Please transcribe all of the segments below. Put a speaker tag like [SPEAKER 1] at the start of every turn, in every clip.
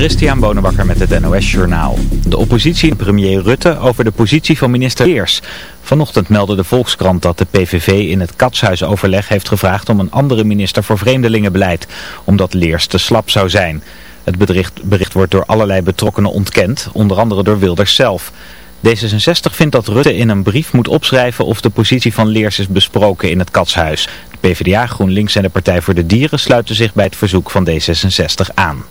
[SPEAKER 1] Christian Bonenbakker met het NOS Journaal. De oppositie premier Rutte over de positie van minister Leers. Vanochtend meldde de Volkskrant dat de PVV in het Katshuisoverleg heeft gevraagd om een andere minister voor vreemdelingenbeleid, omdat Leers te slap zou zijn. Het bericht, bericht wordt door allerlei betrokkenen ontkend, onder andere door Wilders zelf. D66 vindt dat Rutte in een brief moet opschrijven of de positie van Leers is besproken in het Katshuis. De PvdA, GroenLinks en de Partij voor de Dieren sluiten zich bij het verzoek van D66 aan.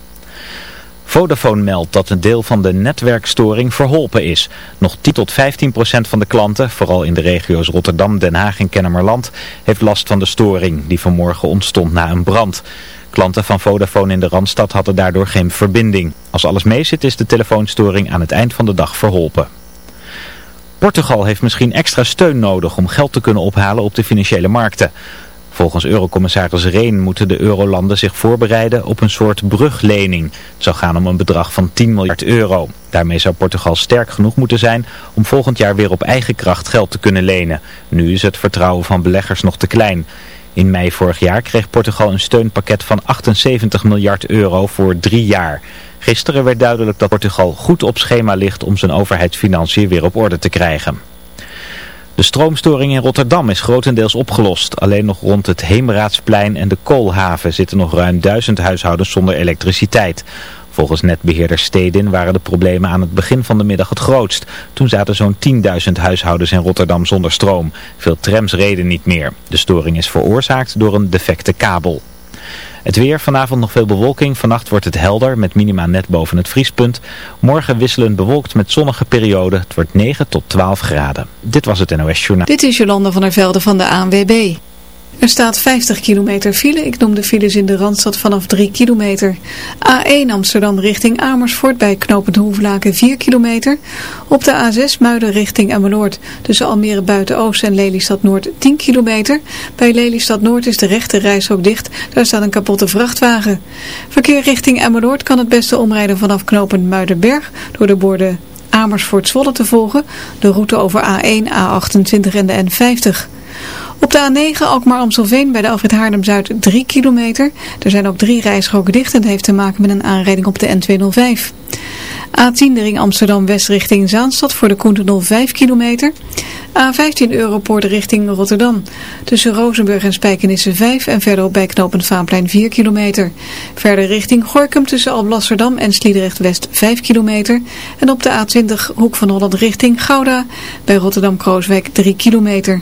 [SPEAKER 1] Vodafone meldt dat een deel van de netwerkstoring verholpen is. Nog 10 tot 15 procent van de klanten, vooral in de regio's Rotterdam, Den Haag en Kennemerland, heeft last van de storing die vanmorgen ontstond na een brand. Klanten van Vodafone in de Randstad hadden daardoor geen verbinding. Als alles meezit is de telefoonstoring aan het eind van de dag verholpen. Portugal heeft misschien extra steun nodig om geld te kunnen ophalen op de financiële markten. Volgens eurocommissaris Reen moeten de eurolanden zich voorbereiden op een soort bruglening. Het zou gaan om een bedrag van 10 miljard euro. Daarmee zou Portugal sterk genoeg moeten zijn om volgend jaar weer op eigen kracht geld te kunnen lenen. Nu is het vertrouwen van beleggers nog te klein. In mei vorig jaar kreeg Portugal een steunpakket van 78 miljard euro voor drie jaar. Gisteren werd duidelijk dat Portugal goed op schema ligt om zijn overheidsfinanciën weer op orde te krijgen. De stroomstoring in Rotterdam is grotendeels opgelost. Alleen nog rond het Heemraadsplein en de Koolhaven zitten nog ruim duizend huishoudens zonder elektriciteit. Volgens netbeheerder Stedin waren de problemen aan het begin van de middag het grootst. Toen zaten zo'n 10.000 huishoudens in Rotterdam zonder stroom. Veel trams reden niet meer. De storing is veroorzaakt door een defecte kabel. Het weer, vanavond nog veel bewolking. Vannacht wordt het helder met minima net boven het vriespunt. Morgen wisselend bewolkt met zonnige perioden. Het wordt 9 tot 12 graden. Dit was het NOS Journaal.
[SPEAKER 2] Dit is Jolanda van der Velde van de ANWB. Er staat 50 kilometer file. Ik noem de files in de Randstad vanaf 3 kilometer. A1 Amsterdam richting Amersfoort bij knooppunt Hoeflaken 4 kilometer. Op de A6 Muiden richting Emmeloord tussen Almere Buiten-Oost en Lelystad Noord 10 kilometer. Bij Lelystad Noord is de rechte reis ook dicht. Daar staat een kapotte vrachtwagen. Verkeer richting Emmeloord kan het beste omrijden vanaf knooppunt Muidenberg door de borden Amersfoort-Zwolle te volgen. De route over A1, A28 en de N50. Op de A9 Alkmaar-Amstelveen bij de Alfred Haarlem-Zuid 3 kilometer. Er zijn ook drie rijstroken dicht en het heeft te maken met een aanrijding op de N205. A10 de ring Amsterdam-West richting Zaanstad voor de Koentenol 5 kilometer. A15 Europoort richting Rotterdam. Tussen Rozenburg en Spijkenisse 5 en verderop bij knooppunt Vaanplein 4 kilometer. Verder richting Gorkum tussen Alblasserdam en Sliedrecht-West 5 kilometer. En op de A20 Hoek van Holland richting Gouda bij Rotterdam-Krooswijk 3 kilometer.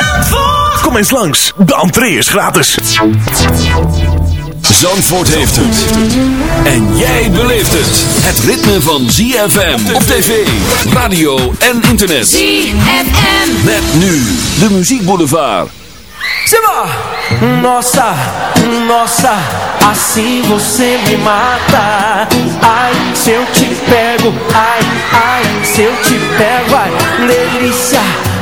[SPEAKER 3] Zandvoort.
[SPEAKER 4] Kom eens langs, de entree is gratis.
[SPEAKER 5] Zandvoort heeft het. En jij beleeft het. Het ritme van ZFM op tv, radio en internet.
[SPEAKER 3] ZFM.
[SPEAKER 5] Met nu de muziekboulevard.
[SPEAKER 6] Simba! Nossa, nossa, assim você me mata. Ai, se eu te pego, ai, ai, se eu te pego, ai, delícia,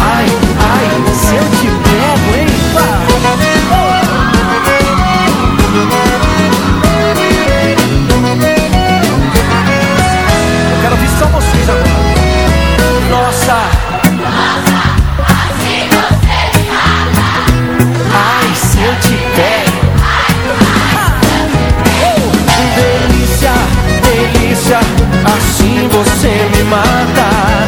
[SPEAKER 7] ai, ai, se eu te pego, hein? Eu quero ouvir só vocês agora. Nossa. Ai, se eu te pego. Delícia, delícia, assim você me mata.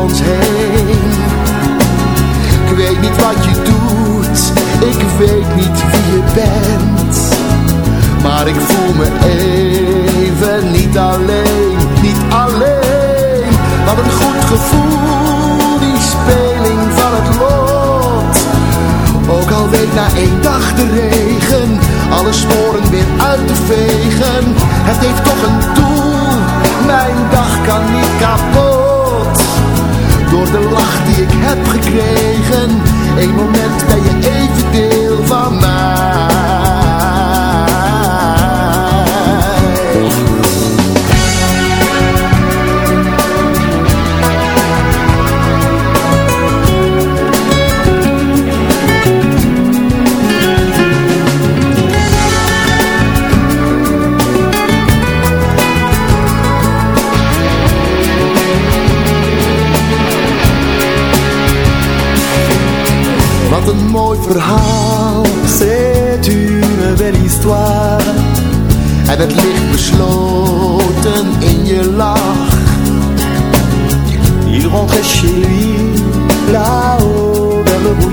[SPEAKER 8] hoofd heen rentrait chez lui, là-haut, le.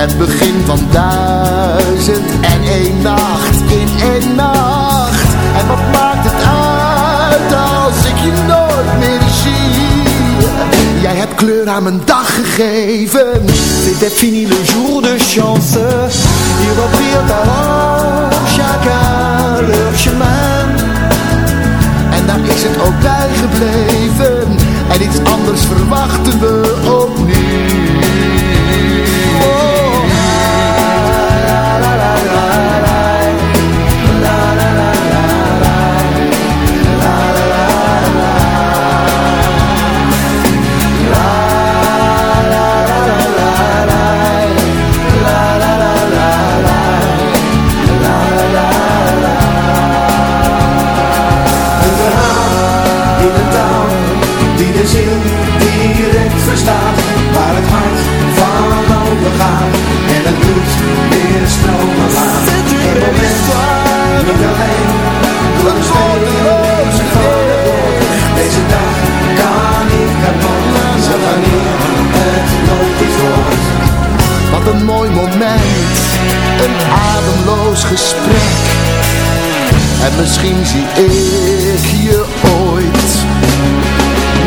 [SPEAKER 8] Het begin van duizend en één nacht in één nacht. En wat maakt het uit als ik je nooit meer zie? Jij hebt kleur aan mijn dag gegeven. C'était fini le jour de chance. Ils reprirent alors chacun leur chemin. En daar is het ook bij gebleven. En iets anders verwachten we opnieuw. gesprek En misschien zie ik je ooit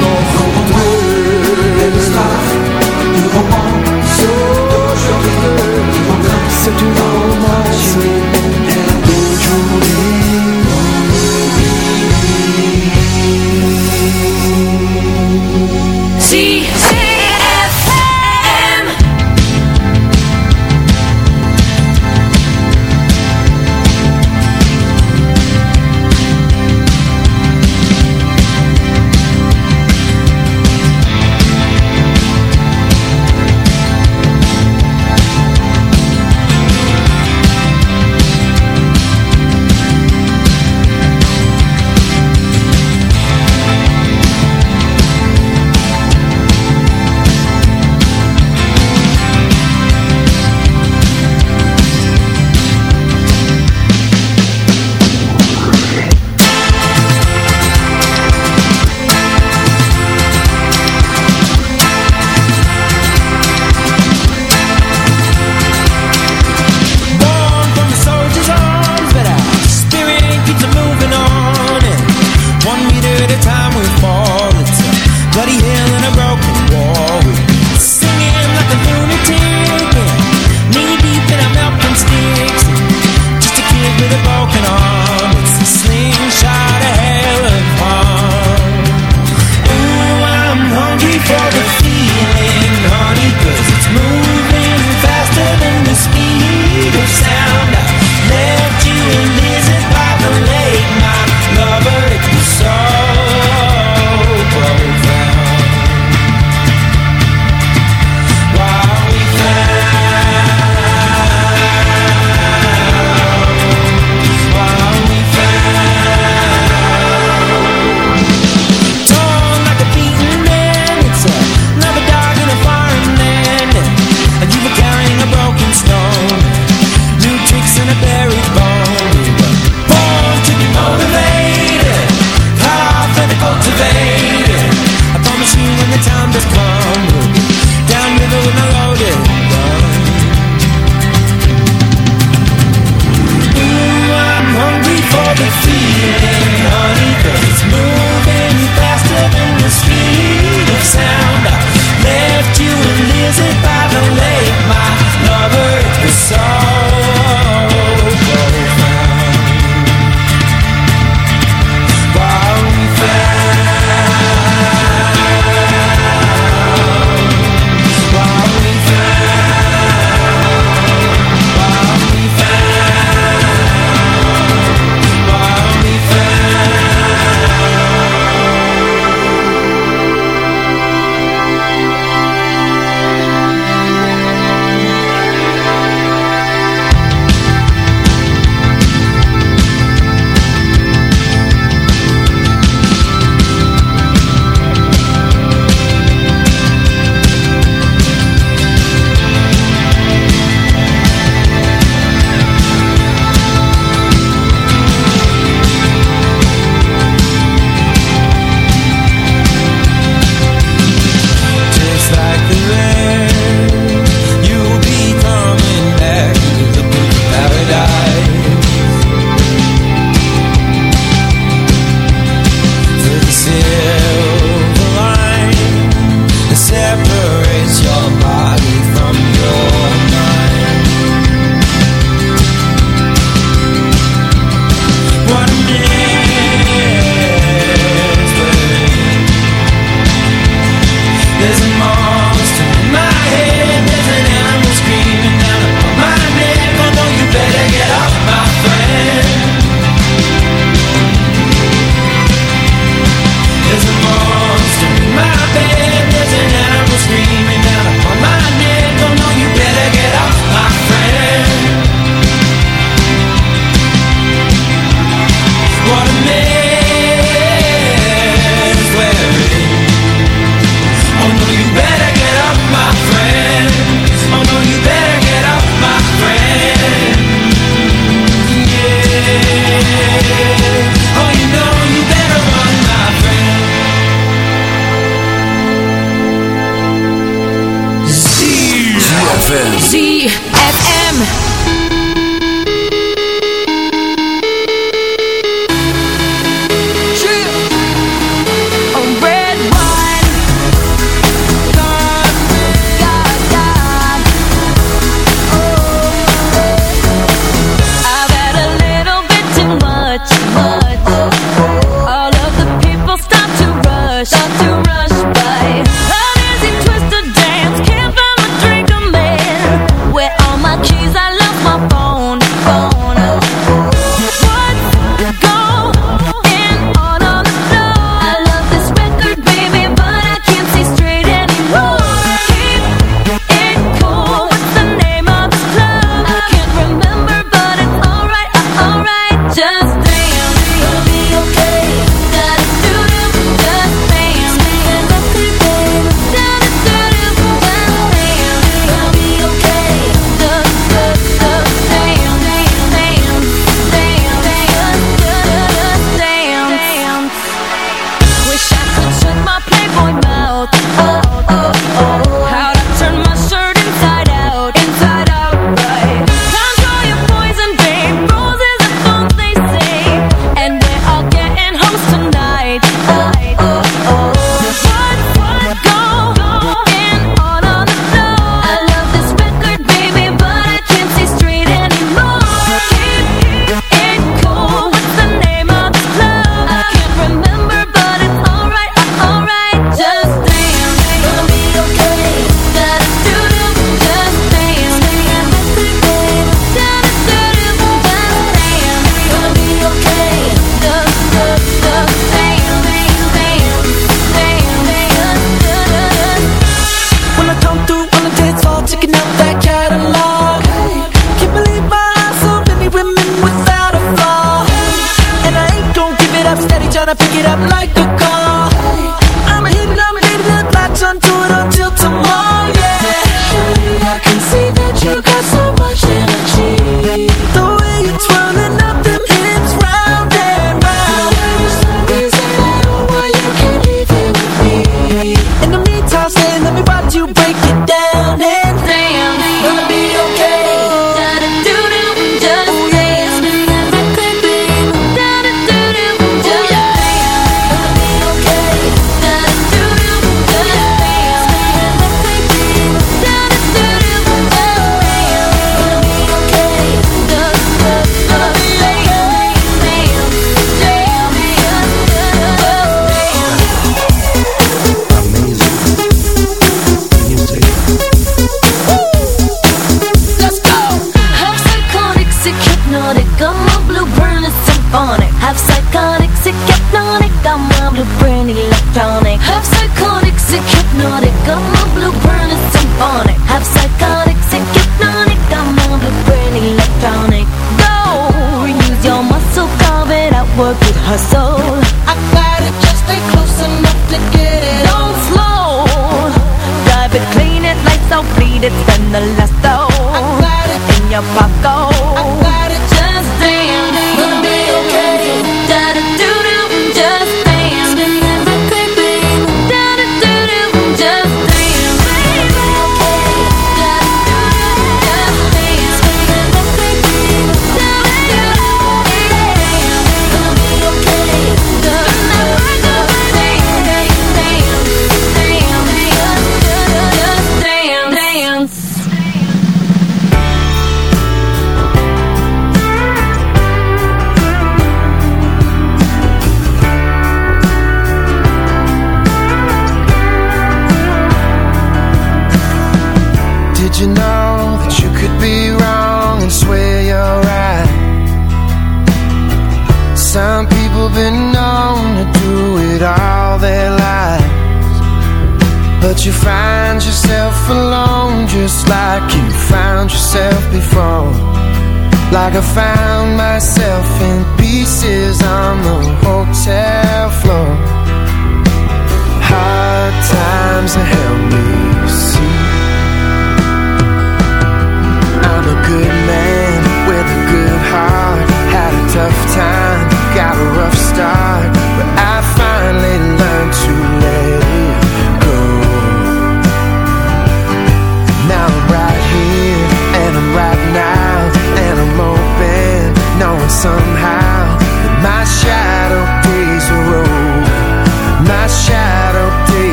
[SPEAKER 8] Nog op C'est une romance
[SPEAKER 9] d'aujourd'hui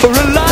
[SPEAKER 10] for a life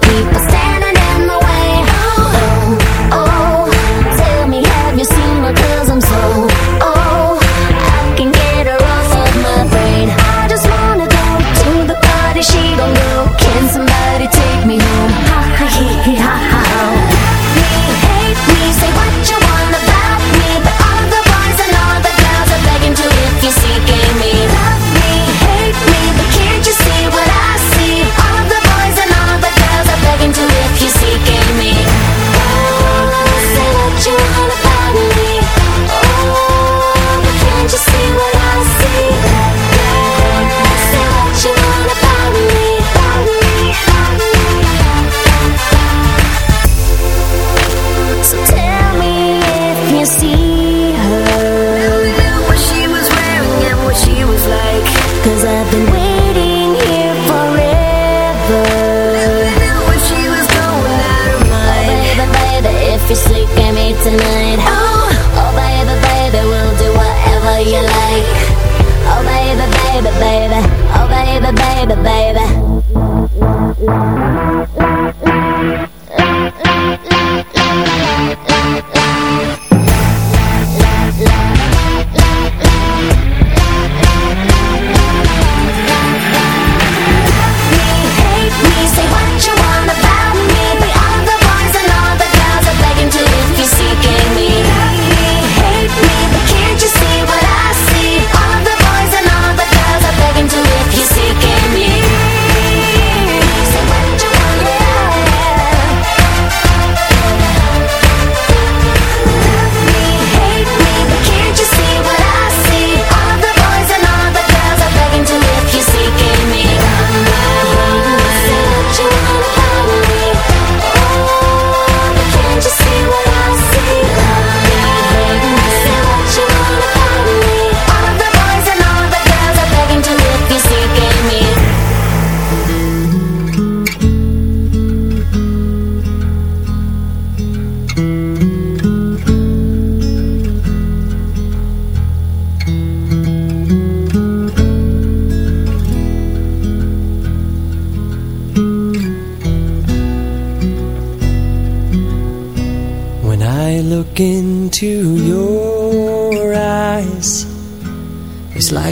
[SPEAKER 9] people.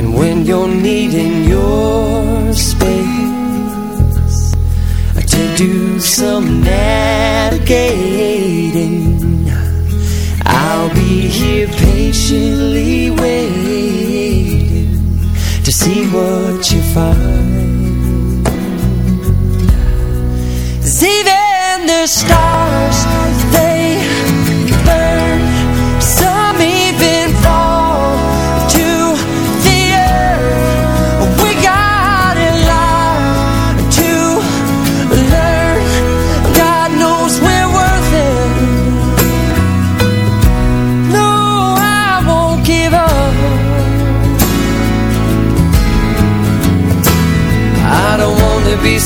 [SPEAKER 11] And when you're needing your space, I to do
[SPEAKER 6] some navigating, I'll be here patiently waiting to see what you find. See then the stars.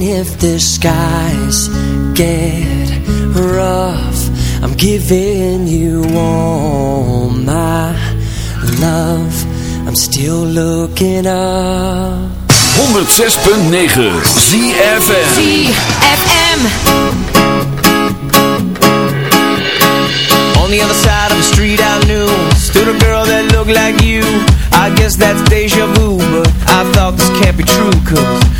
[SPEAKER 6] even if the skies get rough. I'm giving you all my love. I'm still looking up.
[SPEAKER 5] 106.9 ZFM.
[SPEAKER 12] ZFM.
[SPEAKER 6] On the other side of the street I knew Stood a girl that looked like you I guess that's deja vu But I thought this can't be true Cause you moved to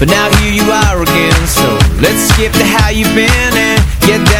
[SPEAKER 6] But now here you are again. So let's skip to how you've been And get down